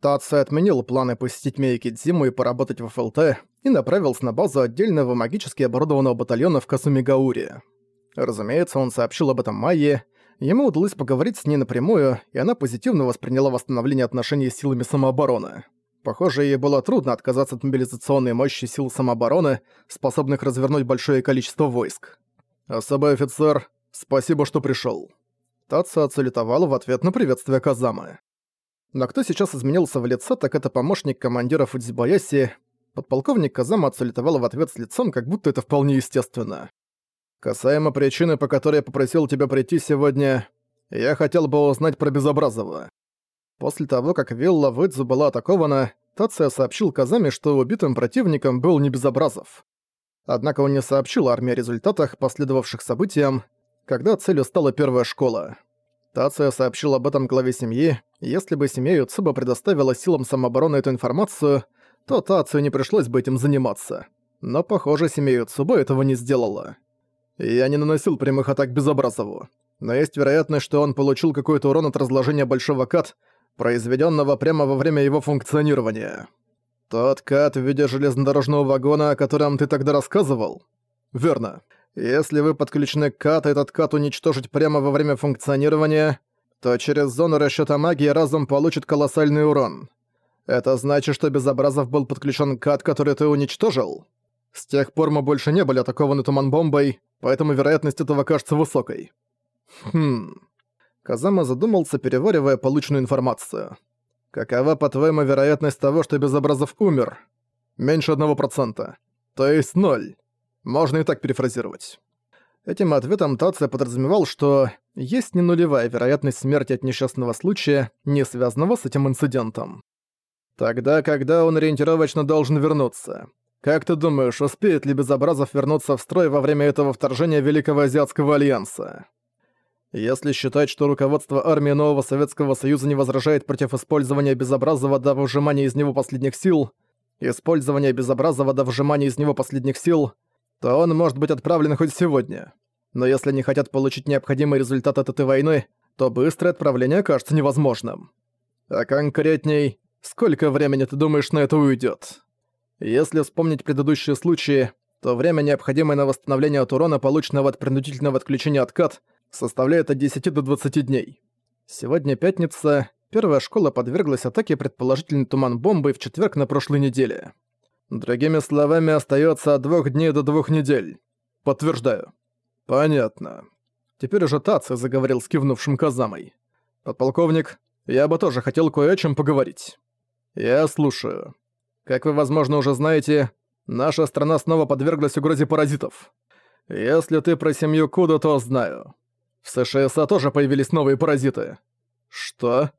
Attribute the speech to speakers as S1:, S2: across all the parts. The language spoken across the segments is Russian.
S1: Таци отменил планы посетить Мейкидзиму и поработать в ФЛТ и направился на базу отдельного магически оборудованного батальона в Касумигауре. Разумеется, он сообщил об этом Майе, ему удалось поговорить с ней напрямую, и она позитивно восприняла восстановление отношений с силами самообороны. Похоже, ей было трудно отказаться от мобилизационной мощи сил самообороны, способных развернуть большое количество войск. «Особый офицер, спасибо, что пришёл». Татсо отсалютовал в ответ на приветствие Казамы. Но кто сейчас изменился в лице, так это помощник командира Фудзибаяси. Подполковник Казама отсалютовал в ответ с лицом, как будто это вполне естественно. «Касаемо причины, по которой я попросил тебя прийти сегодня, я хотел бы узнать про Безобразова». После того, как вилла Выдзу была атакована, Тация сообщил Казаме, что убитым противником был не Безобразов. Однако он не сообщил армии о результатах, последовавших событиям, когда целью стала первая школа. Тация сообщил об этом главе семьи, если бы семья Юцуба предоставила силам самообороны эту информацию, то Тацию не пришлось бы этим заниматься. Но, похоже, семья Юцуба этого не сделала. Я не наносил прямых атак Безобразову, но есть вероятность, что он получил какой-то урон от разложения Большого Кат, произведенного прямо во время его функционирования. Тот Кат в виде железнодорожного вагона, о котором ты тогда рассказывал? Верно. Если вы подключены к КАТ, этот КАТ уничтожить прямо во время функционирования, то через зону расчёта магии разум получит колоссальный урон. Это значит, что Безобразов был подключен к КАТ, который ты уничтожил? С тех пор мы больше не были атакованы туман-бомбой, поэтому вероятность этого кажется высокой. Хм... Казама задумался, переваривая полученную информацию. Какова, по-твоему, вероятность того, что Безобразов умер? Меньше одного процента. То есть ноль. Можно и так перефразировать. Этим ответом Тация подразумевал, что есть не нулевая вероятность смерти от несчастного случая, не связанного с этим инцидентом. Тогда, когда он ориентировочно должен вернуться? Как ты думаешь, успеет ли Безобразов вернуться в строй во время этого вторжения Великого Азиатского Альянса? Если считать, что руководство армии Нового Советского Союза не возражает против использования Безобразова до выжимания из него последних сил, использование Безобразова до выжимания из него последних сил — то он может быть отправлен хоть сегодня. Но если они хотят получить необходимый результат от этой войны, то быстрое отправление кажется невозможным. А конкретней, сколько времени ты думаешь на это уйдет? Если вспомнить предыдущие случаи, то время, необходимое на восстановление от урона, полученного от принудительного отключения откат, составляет от 10 до 20 дней. Сегодня пятница, первая школа подверглась атаке предположительной туман-бомбой в четверг на прошлой неделе. Другими словами, остается от двух дней до двух недель. Подтверждаю. Понятно. Теперь уже Таци заговорил с кивнувшим Казамой. Подполковник, я бы тоже хотел кое о чем поговорить. Я слушаю. Как вы, возможно, уже знаете, наша страна снова подверглась угрозе паразитов. Если ты про семью Куда, то знаю. В США тоже появились новые паразиты. Что?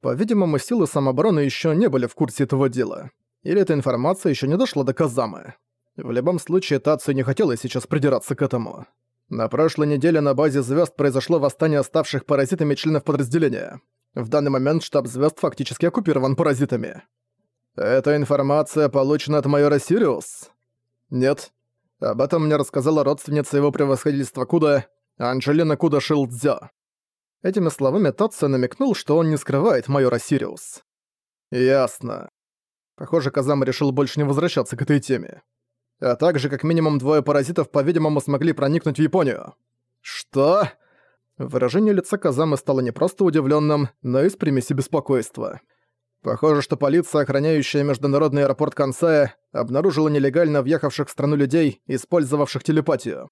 S1: По-видимому, силы самообороны еще не были в курсе этого дела. Или эта информация еще не дошла до Казамы. В любом случае, Тацию не хотела сейчас придираться к этому. На прошлой неделе на базе звезд произошло восстание ставших паразитами членов подразделения. В данный момент штаб звезд фактически оккупирован паразитами. Эта информация получена от майора Сириус? Нет. Об этом мне рассказала родственница его превосходительства Куда, Анджелина Куда Шилдзё. Этими словами Татсо намекнул, что он не скрывает майора Сириус. Ясно. Похоже, Казама решил больше не возвращаться к этой теме. А также, как минимум, двое паразитов, по-видимому, смогли проникнуть в Японию. Что? Выражение лица Казамы стало не просто удивленным, но и с примесью беспокойства. Похоже, что полиция, охраняющая международный аэропорт Кансая, обнаружила нелегально въехавших в страну людей, использовавших телепатию.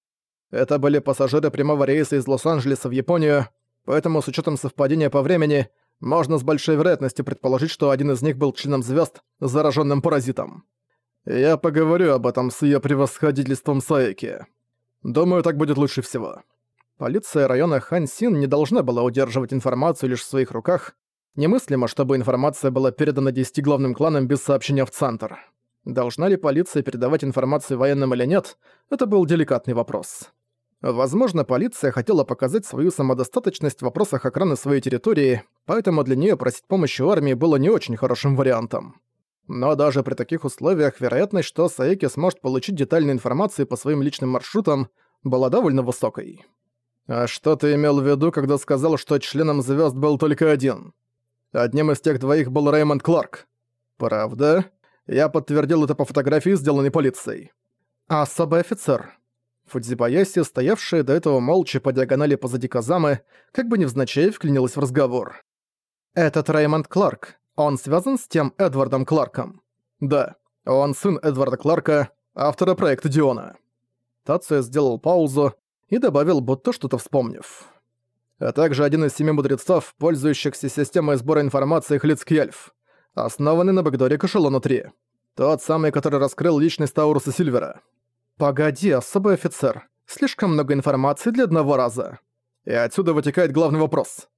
S1: Это были пассажиры прямого рейса из Лос-Анджелеса в Японию, поэтому с учетом совпадения по времени можно с большой вероятностью предположить, что один из них был членом звезд, зараженным паразитом. Я поговорю об этом с ее превосходительством Саеки. Думаю, так будет лучше всего. Полиция района Хансин не должна была удерживать информацию лишь в своих руках. Немыслимо, чтобы информация была передана десяти главным кланам без сообщения в Центр. Должна ли полиция передавать информацию военным или нет, это был деликатный вопрос. Возможно, полиция хотела показать свою самодостаточность в вопросах охраны своей территории, поэтому для нее просить помощи у армии было не очень хорошим вариантом. Но даже при таких условиях вероятность, что Саеки сможет получить детальную информацию по своим личным маршрутам, была довольно высокой. «А что ты имел в виду, когда сказал, что членом звезд был только один?» Одним из тех двоих был Рэймонд Кларк. Правда? Я подтвердил это по фотографии, сделанной полицией. А особый офицер. Фудзибаяси, стоявшая до этого молча по диагонали позади Казамы, как бы невзначай вклинилась в разговор. «Этот Рэймонд Кларк, он связан с тем Эдвардом Кларком?» «Да, он сын Эдварда Кларка, автора проекта Диона». Тация сделал паузу и добавил, будто что-то вспомнив. А также один из семи мудрецов, пользующихся системой сбора информации Хлицкельф, основанный на бэкдоре к эшелону 3. Тот самый, который раскрыл личность Тауруса Сильвера. «Погоди, особый офицер. Слишком много информации для одного раза». И отсюда вытекает главный вопрос.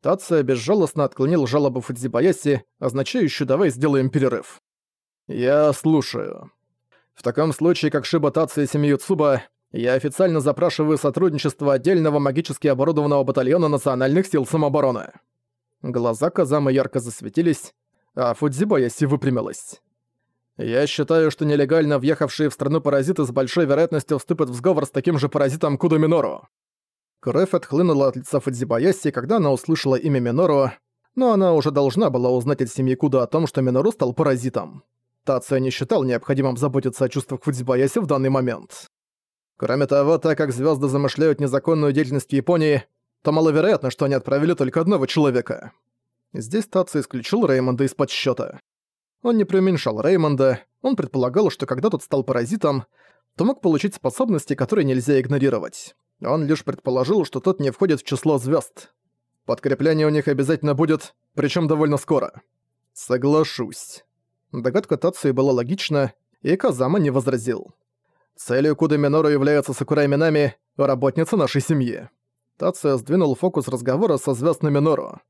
S1: Тация безжалостно отклонил жалобу Фудзибаяси, означающую «давай сделаем перерыв». «Я слушаю. В таком случае, как Шиба Тация и семью Цуба, я официально запрашиваю сотрудничество отдельного магически оборудованного батальона национальных сил самообороны». Глаза Казамы ярко засветились, а Фудзибаяси выпрямилась. Я считаю, что нелегально въехавшие в страну паразиты с большой вероятностью вступят в сговор с таким же паразитом Кудо Минору. Кровь отхлынула от лица Фудзибаяси, когда она услышала имя Минору, но она уже должна была узнать от семьи Кудо о том, что Минору стал паразитом. Тация не считал необходимым заботиться о чувствах Фудзибаяси в данный момент. Кроме того, так как звезды замышляют незаконную деятельность в Японии, то маловероятно, что они отправили только одного человека. Здесь Тация исключил Реймонда из подсчета. Он не преуменьшал Реймонда, он предполагал, что когда тот стал паразитом, то мог получить способности, которые нельзя игнорировать. Он лишь предположил, что тот не входит в число звезд. Подкрепление у них обязательно будет, причем довольно скоро. Соглашусь. Догадка Тацуи была логична, и Казама не возразил. Целью Куда Минору является Сакурай Минами, работница нашей семьи. Тация сдвинул фокус разговора со звезд Минору.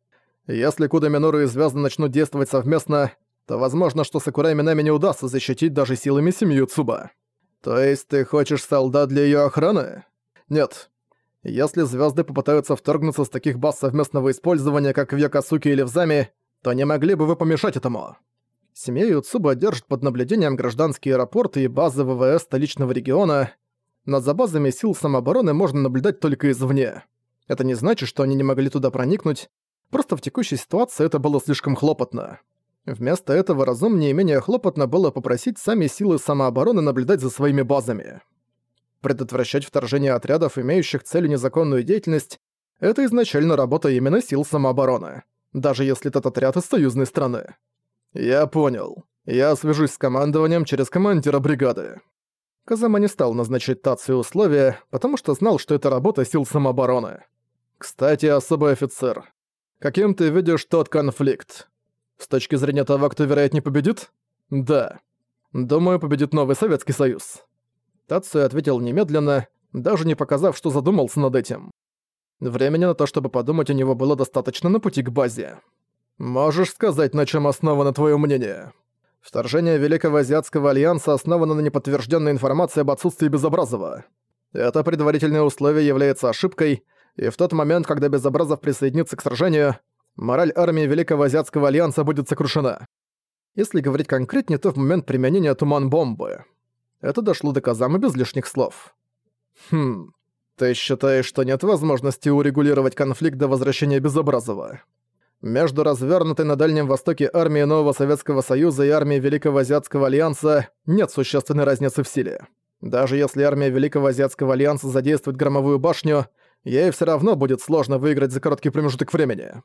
S1: Если Куда Минору и звезды начнут действовать совместно, то возможно, что Сакурай Минами не удастся защитить даже силами семью Цуба. То есть ты хочешь солдат для её охраны? Нет. Если звезды попытаются вторгнуться с таких баз совместного использования, как в Якосуке или в Заме, то не могли бы вы помешать этому. Семья Юцуба держит под наблюдением гражданские аэропорты и базы ВВС столичного региона, но за базами сил самообороны можно наблюдать только извне. Это не значит, что они не могли туда проникнуть, просто в текущей ситуации это было слишком хлопотно. Вместо этого разумнее и менее хлопотно было попросить сами силы самообороны наблюдать за своими базами. Предотвращать вторжение отрядов, имеющих целью незаконную деятельность, это изначально работа именно сил самообороны, даже если этот отряд из союзной страны. Я понял. Я свяжусь с командованием через командира бригады. Казама не стал назначить Тацию условия, потому что знал, что это работа сил самообороны. Кстати, особый офицер. Каким ты видишь тот конфликт? С точки зрения того, кто вероятнее победит? Да. Думаю, победит новый Советский Союз. Тацию ответил немедленно, даже не показав, что задумался над этим. Времени на то, чтобы подумать, у него было достаточно на пути к базе. «Можешь сказать, на чем основано твое мнение?» Вторжение Великого Азиатского Альянса основано на неподтвержденной информации об отсутствии Безобразова. Это предварительное условие является ошибкой, и в тот момент, когда Безобразов присоединится к сражению, мораль армии Великого Азиатского Альянса будет сокрушена. Если говорить конкретнее, то в момент применения туман-бомбы. Это дошло до Казамы без лишних слов. Хм, ты считаешь, что нет возможности урегулировать конфликт до возвращения Безобразова? Между развернутой на Дальнем Востоке армией Нового Советского Союза и армией Великого Азиатского Альянса нет существенной разницы в силе. Даже если армия Великого Азиатского Альянса задействует Громовую башню, ей все равно будет сложно выиграть за короткий промежуток времени.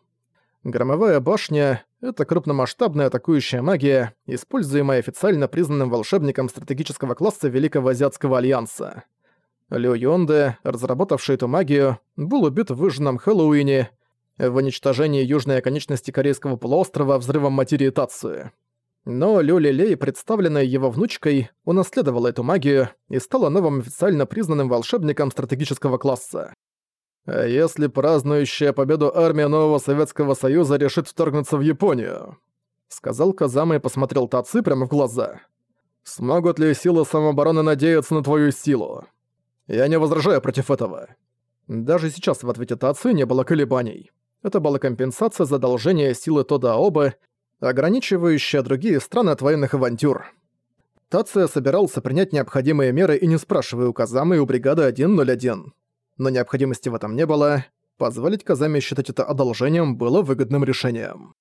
S1: Громовая башня — это крупномасштабная атакующая магия, используемая официально признанным волшебником стратегического класса Великого Азиатского Альянса. Лю Йонде, разработавший эту магию, был убит в выжженном Хэллоуине в уничтожении южной оконечности Корейского полуострова взрывом материи Тацию. Но Лю Лилей, представленная его внучкой, унаследовала эту магию и стала новым официально признанным волшебником стратегического класса. А если празднующая победу армия Нового Советского Союза решит вторгнуться в Японию? Сказал Казама и посмотрел Таци прямо в глаза. Смогут ли силы самообороны надеяться на твою силу? Я не возражаю против этого. Даже сейчас в ответе Таци не было колебаний. Это была компенсация за одолжение силы Тода Аобы, ограничивающая другие страны от военных авантюр. Тация собирался принять необходимые меры и не спрашивая у Казамы и у бригады 101 но необходимости в этом не было, позволить Казами считать это одолжением было выгодным решением.